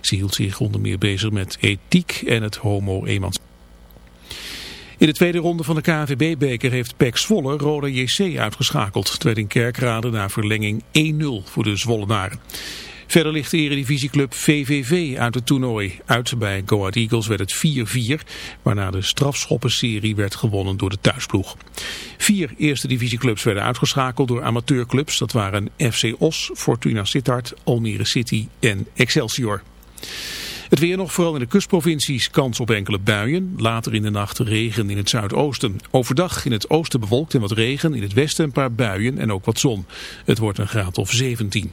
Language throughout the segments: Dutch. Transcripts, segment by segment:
Ze hield zich onder meer bezig met ethiek en het homo-emancipatie. In de tweede ronde van de KNVB-beker heeft PEC Zwolle Roda JC uitgeschakeld. Het werd in Kerkrade na verlenging 1-0 voor de Zwollenaren. Verder ligt de eredivisieclub VVV uit het toernooi. Uit bij Go Eagles werd het 4-4, waarna de strafschoppenserie werd gewonnen door de thuisploeg. Vier eerste divisieclubs werden uitgeschakeld door amateurclubs. Dat waren FC Os, Fortuna Sittard, Almere City en Excelsior. Het weer nog, vooral in de kustprovincies, kans op enkele buien. Later in de nacht regen in het zuidoosten. Overdag in het oosten bewolkt en wat regen. In het westen een paar buien en ook wat zon. Het wordt een graad of 17.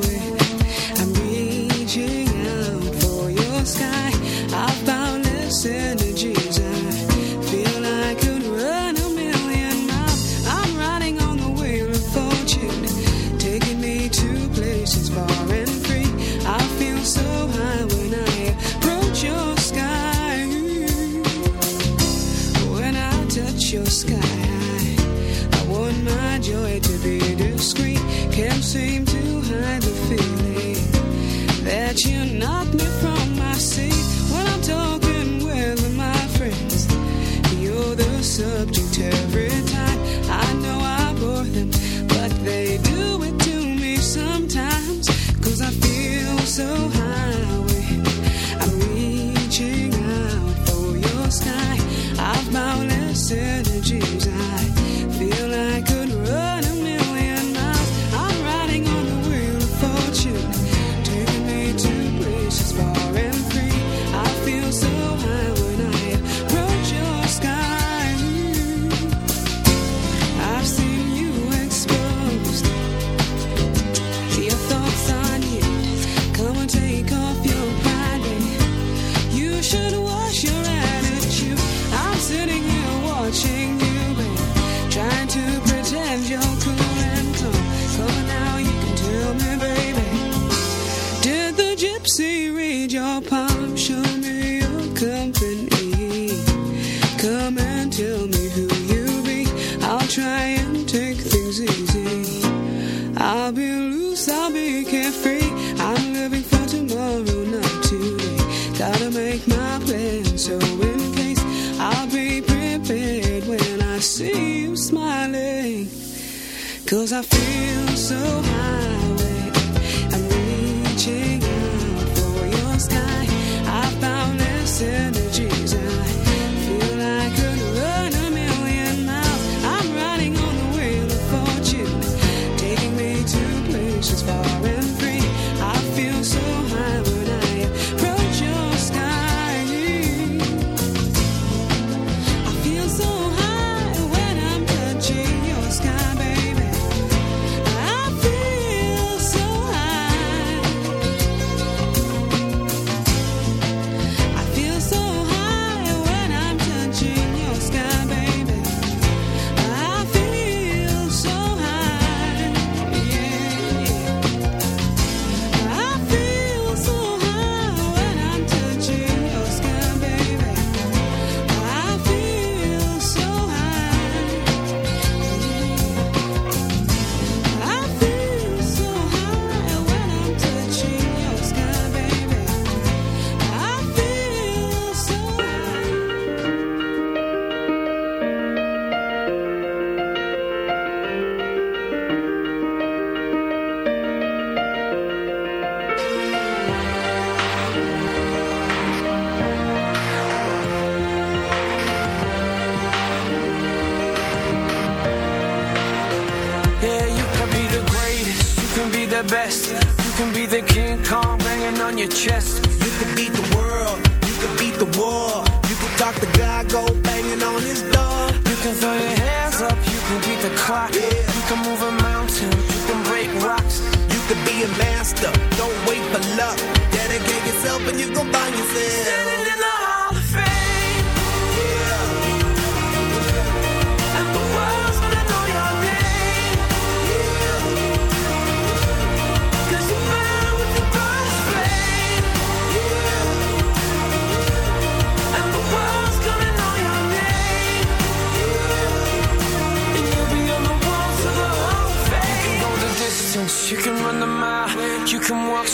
not new.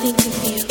Think of you.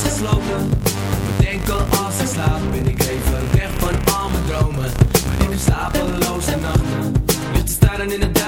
steeds gesloten. Denk al als ik slaap, ben ik even weg van al mijn dromen. Maar ik heb slapeloze nachten. Ligt te staren in het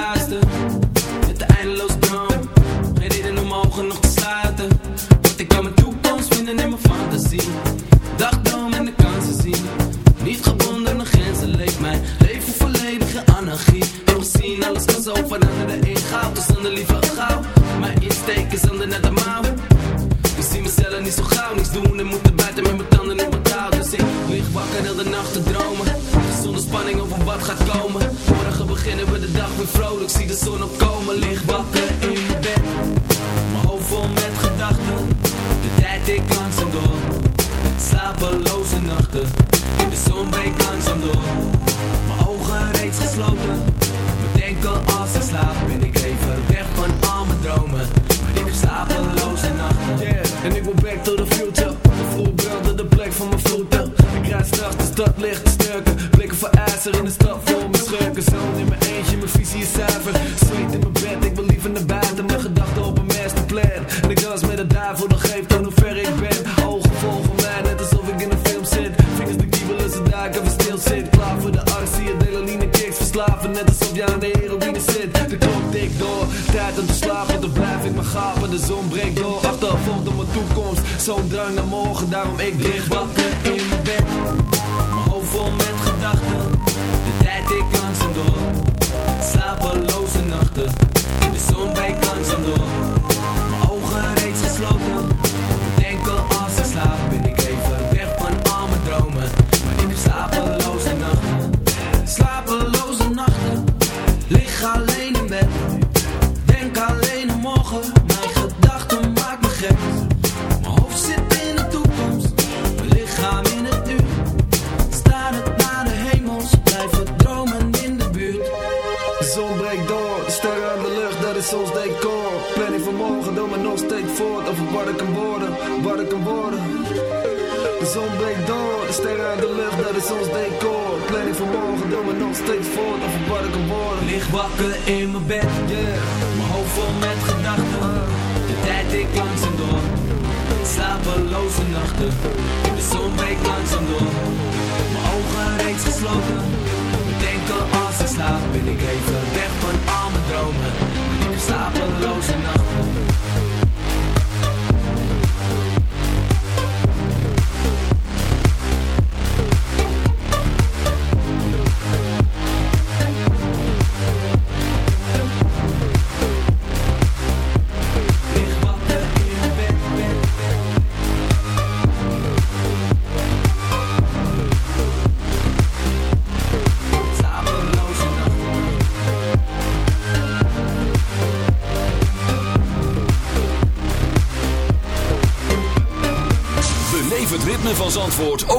licht licht sturken Blikken voor ijzer in de stad vol met schurken. Zo in mijn eentje, mijn visie is zuiver. Sweet in mijn bed, ik wil liever naar buiten. Mijn gedachten op een masterplan. En ik dans met de daarvoor, nog geeft dan hoe ver ik ben. Ogen volgen mij, net alsof ik in een film zit. Vingers de kiebelen, ze daar we stil zit. Klaar voor de arts, zie je adrenaline kicks. Verslaven, net alsof jij aan de heroïne zit. De klok tikt door, tijd om te slapen. Dan blijf ik maar gapen, de zon breekt door. Achtervolgd op mijn toekomst, zo'n drang naar morgen Daarom ik dicht wakker. alleen in bed. steeds voort of ik wakker word Lig wakker in mijn bed, yeah. Mijn hoofd vol met gedachten. De tijd ik langzaam door Slapeloze nachten. De zon breekt langzaam door Mijn ogen reeds gesloten. Denken als ik slaap Ben ik even weg van al mijn dromen. Slapeloze nachten.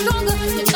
stronger.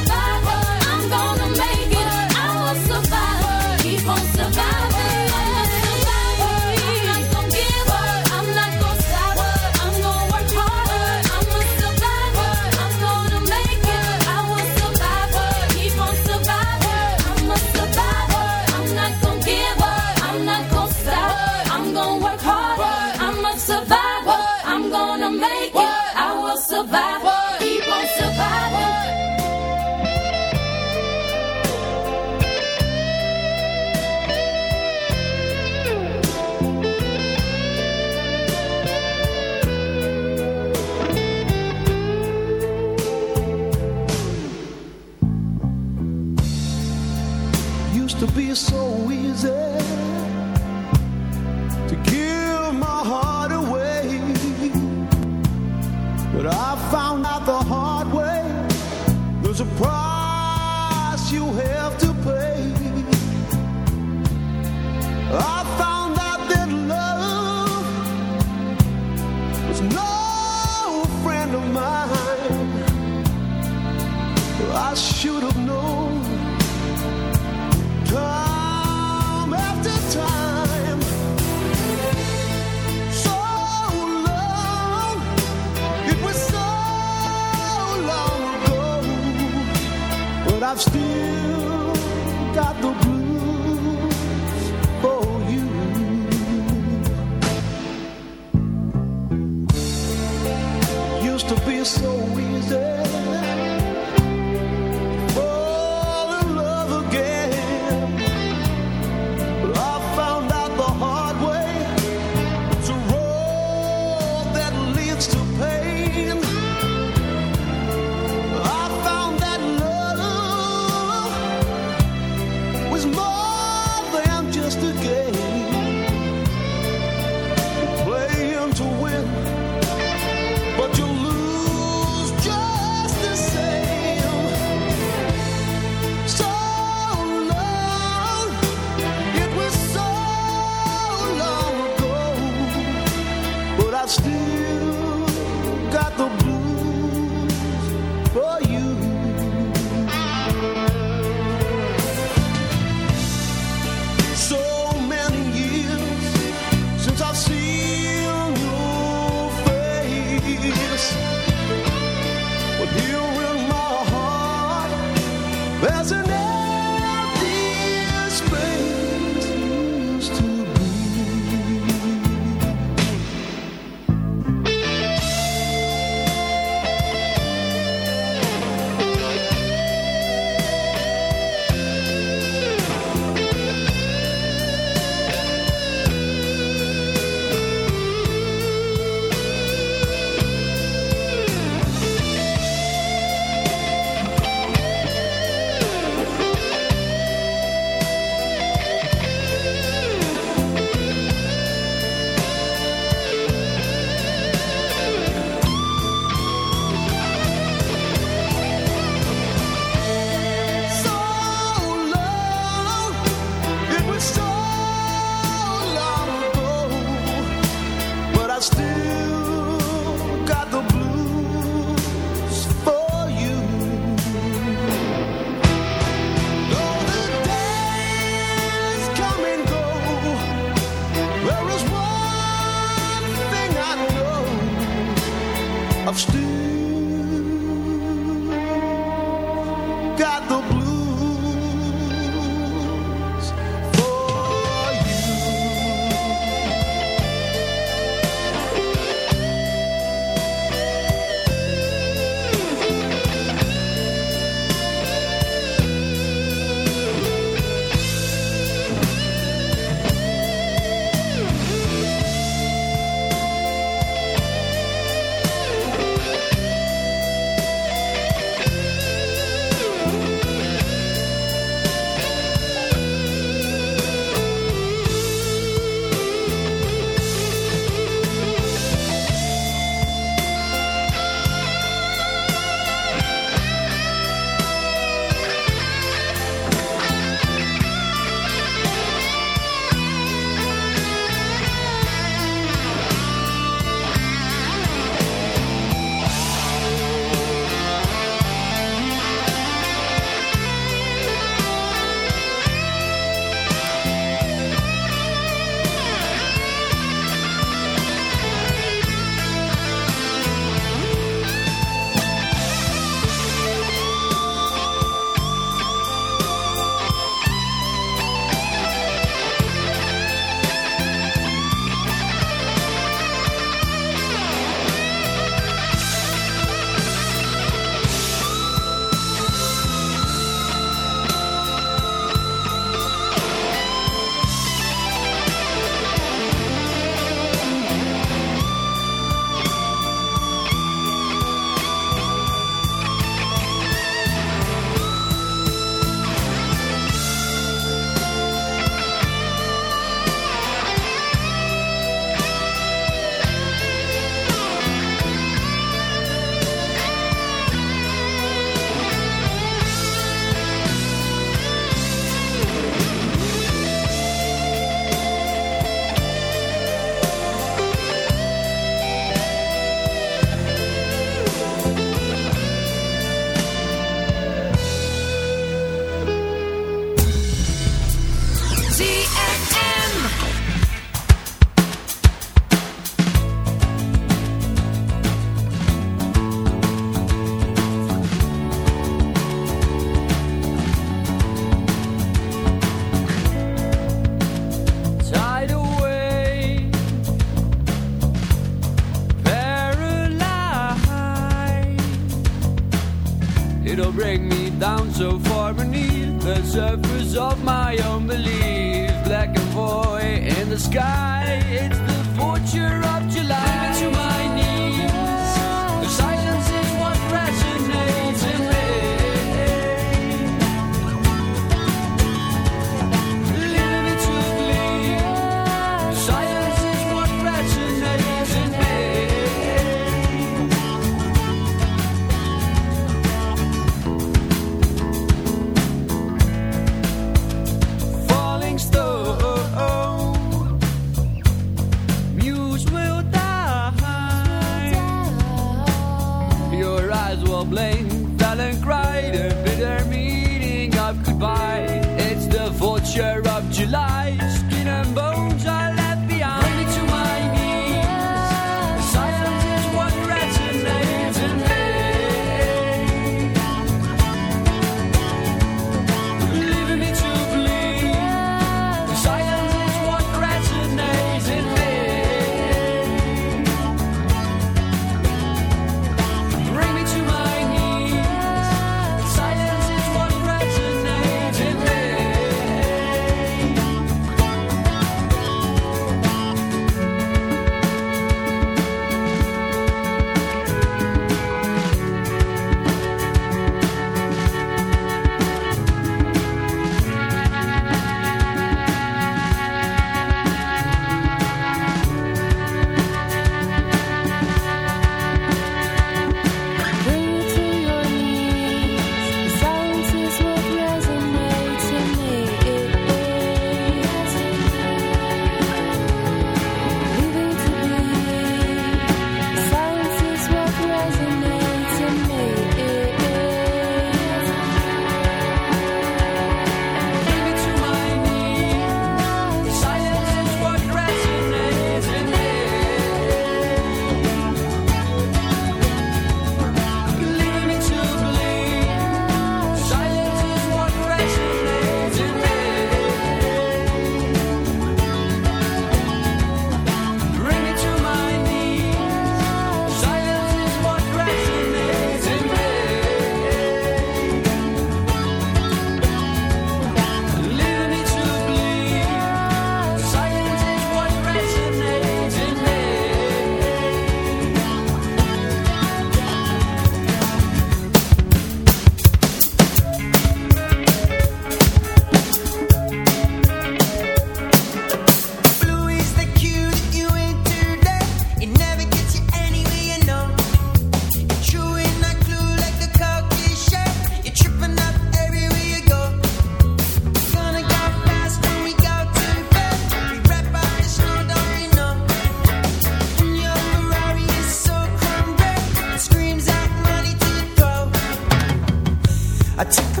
I took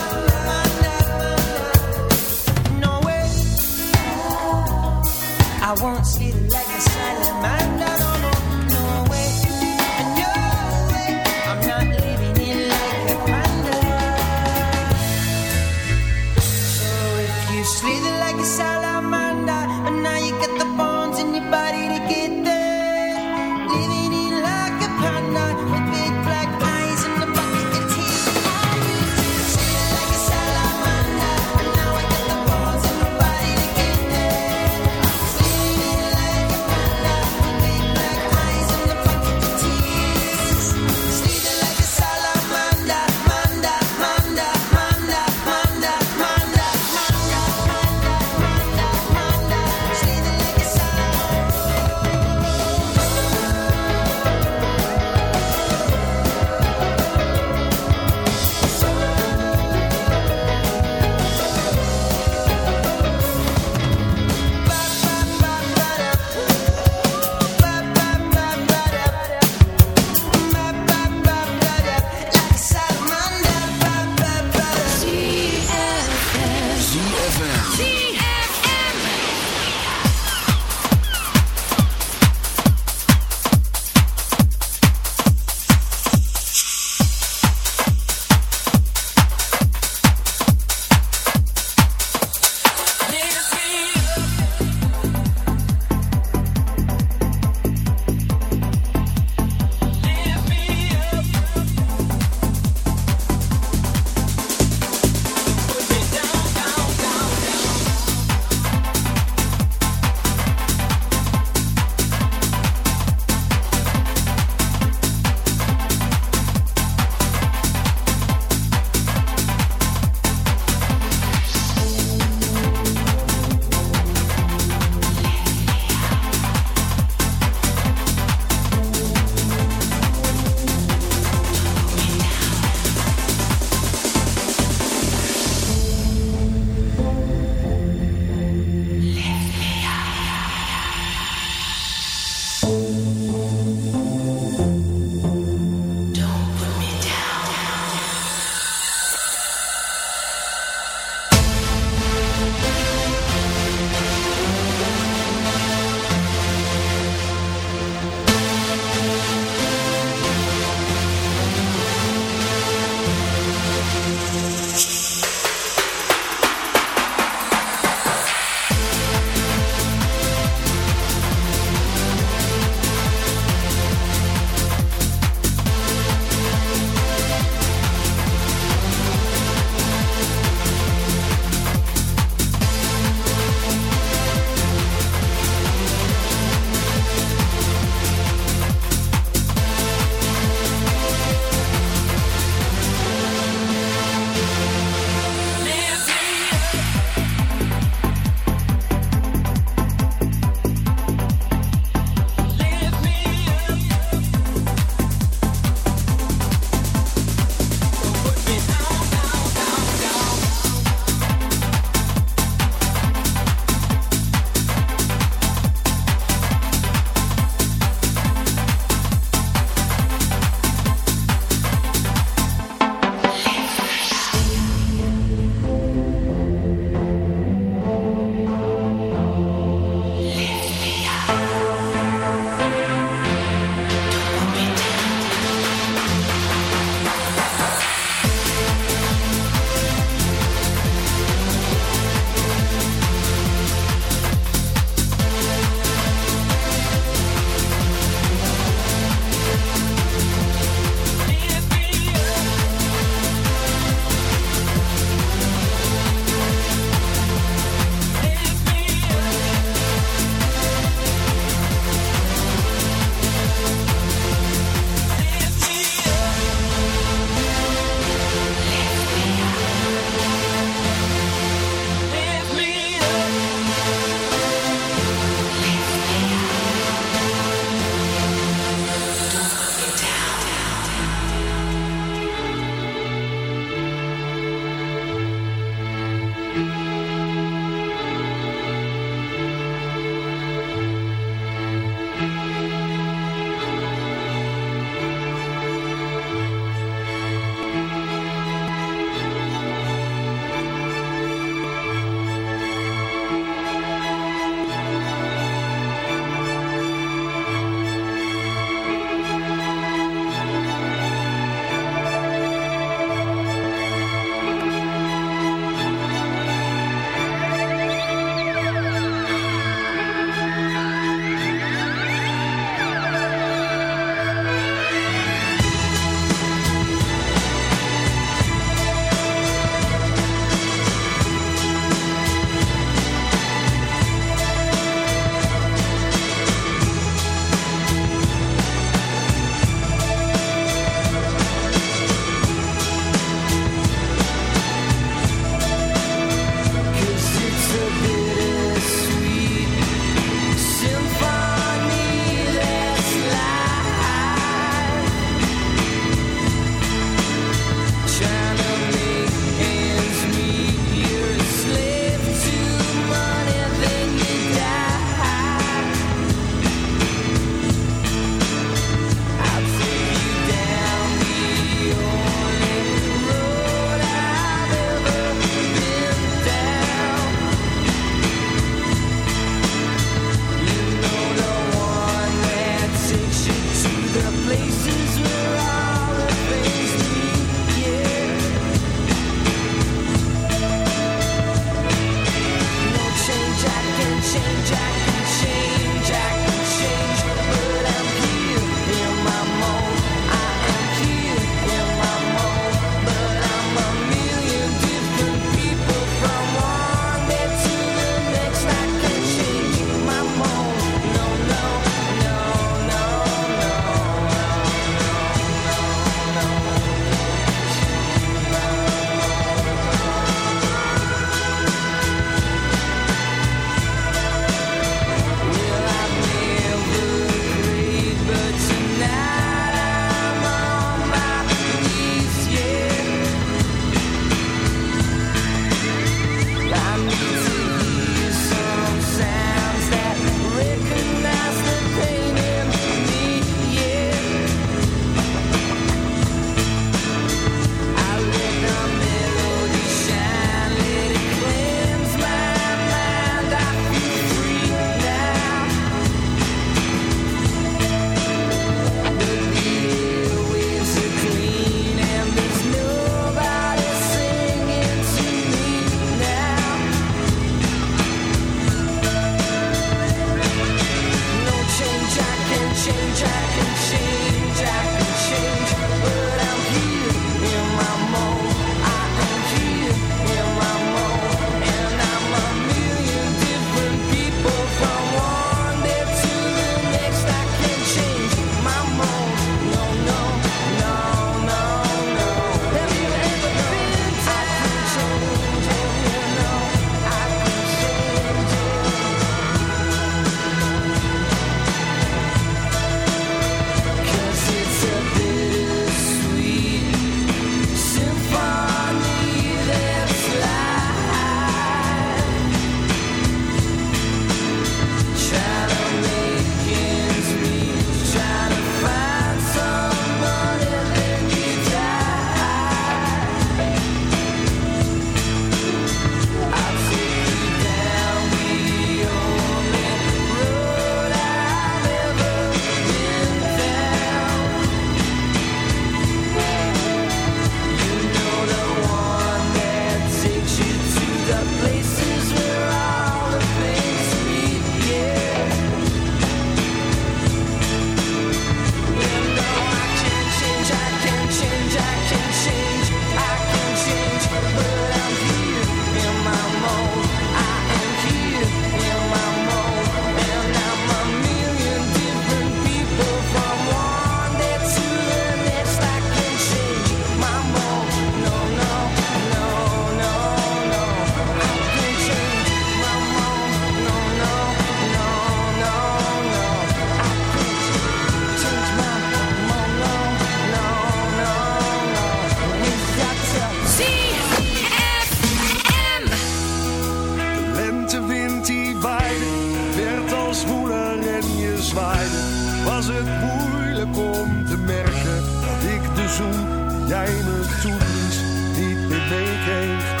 zwaaide, was het moeilijk om te merken dat ik de zoen jij me toeblies niet meer kreeg.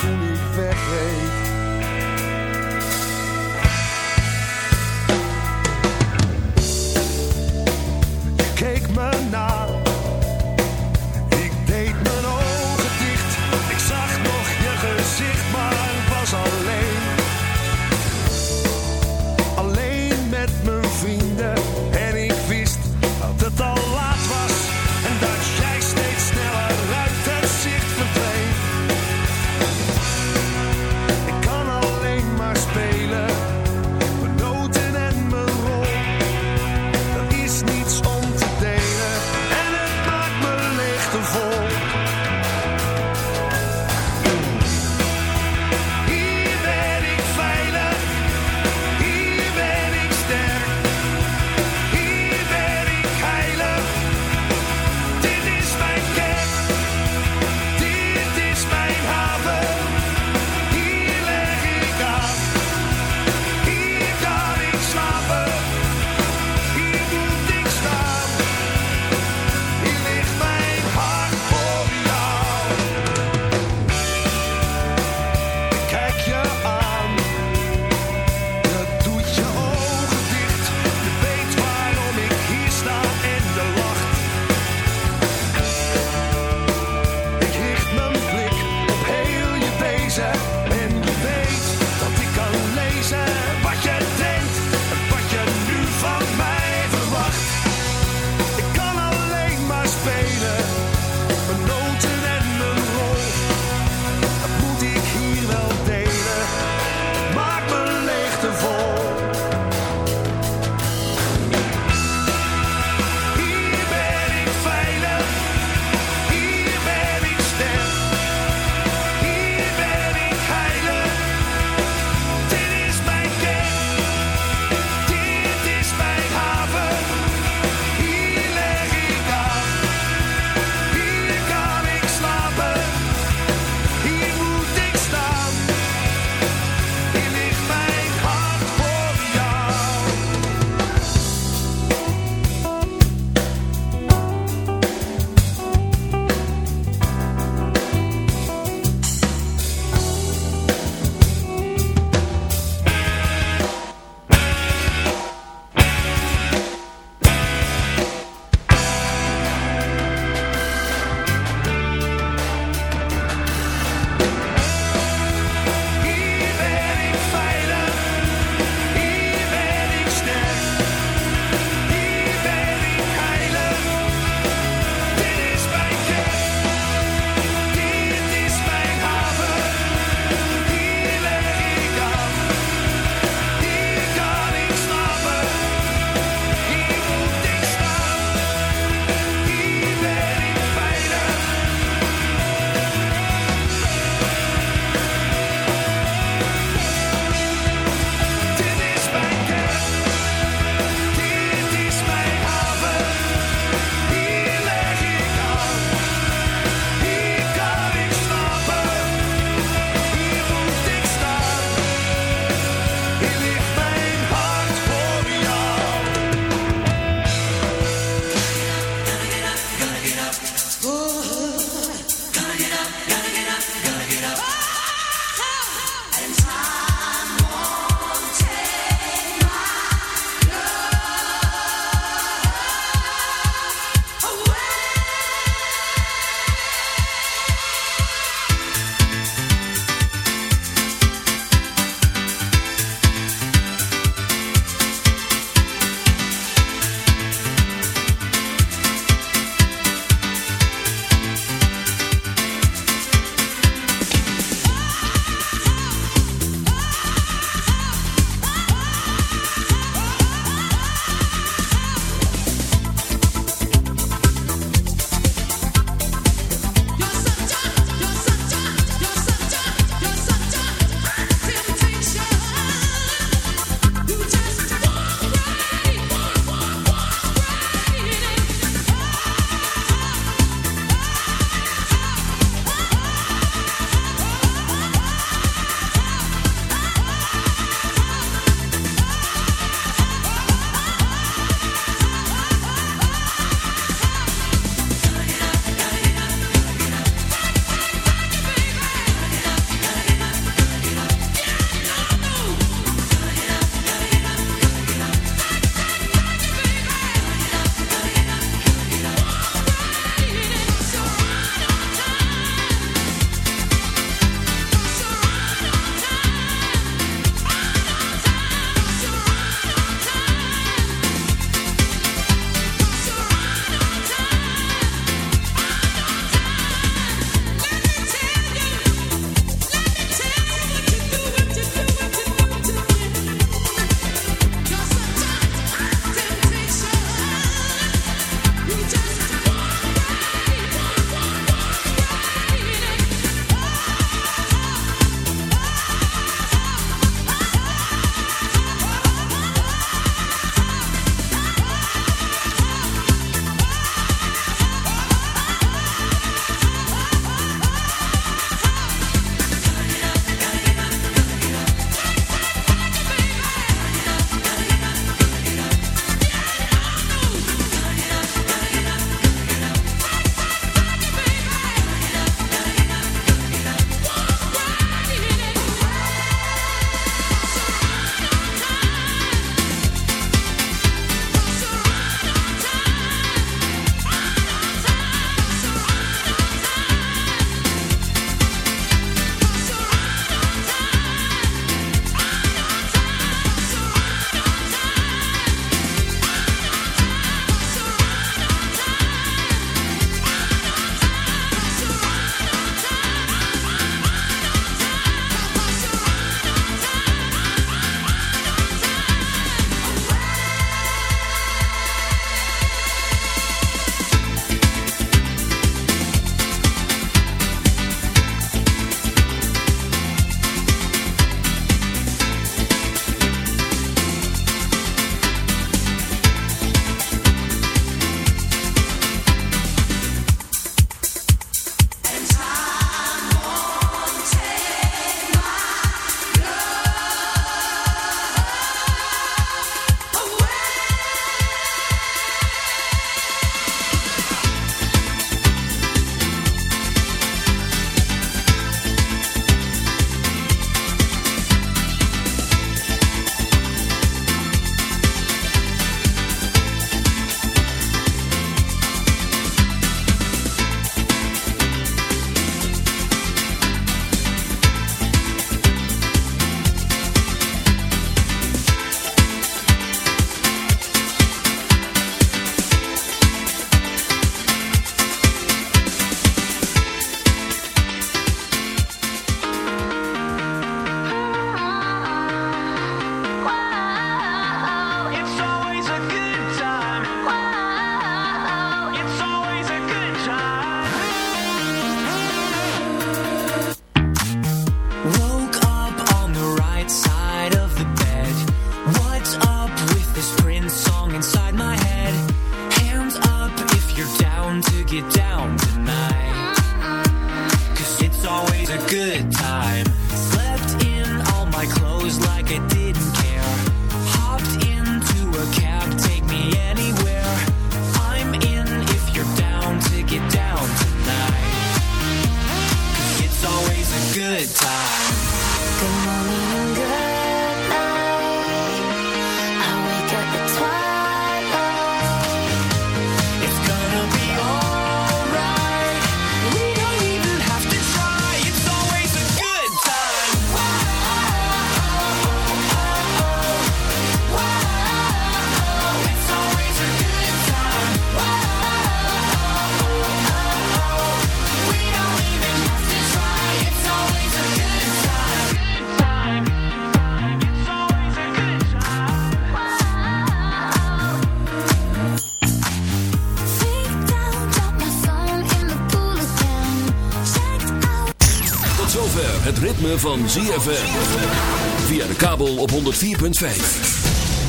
Ritme van ZFM. Via de kabel op 104.5.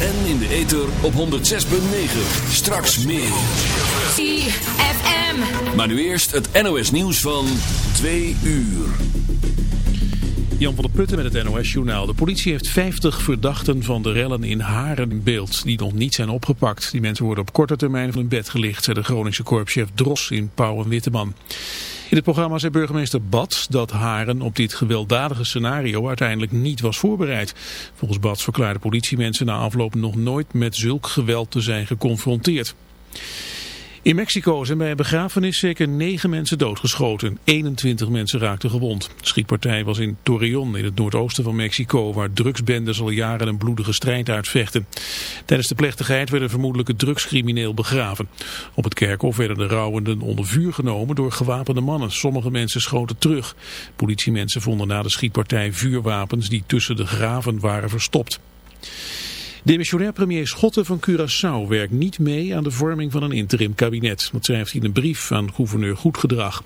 En in de ether op 106.9. Straks meer. ZFM. Maar nu eerst het NOS nieuws van 2 uur. Jan van der Putten met het NOS-journaal. De politie heeft 50 verdachten van de rellen in Haren in beeld, die nog niet zijn opgepakt. Die mensen worden op korte termijn van hun bed gelicht, zei de Groningse korpschef Dros in Pauw en Witteman. In het programma zei burgemeester Bats dat Haren op dit gewelddadige scenario uiteindelijk niet was voorbereid. Volgens Bats verklaarden politiemensen na afloop nog nooit met zulk geweld te zijn geconfronteerd. In Mexico zijn bij een begrafenis zeker 9 mensen doodgeschoten. 21 mensen raakten gewond. De schietpartij was in Torreon in het noordoosten van Mexico... waar drugsbendes al jaren een bloedige strijd uitvechten. Tijdens de plechtigheid werd een vermoedelijke drugscrimineel begraven. Op het kerkhof werden de rouwenden onder vuur genomen door gewapende mannen. Sommige mensen schoten terug. Politiemensen vonden na de schietpartij vuurwapens die tussen de graven waren verstopt. Demissionair premier Schotten van Curaçao werkt niet mee aan de vorming van een interim kabinet. Dat schrijft hij in een brief aan gouverneur Goedgedrag.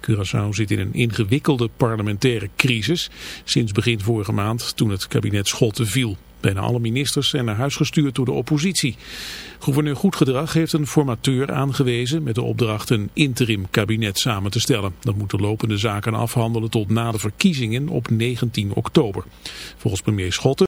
Curaçao zit in een ingewikkelde parlementaire crisis sinds begin vorige maand toen het kabinet Schotten viel. Bijna alle ministers zijn naar huis gestuurd door de oppositie. Gouverneur Goedgedrag heeft een formateur aangewezen met de opdracht een interim kabinet samen te stellen. Dat moet de lopende zaken afhandelen tot na de verkiezingen op 19 oktober. Volgens premier Schotten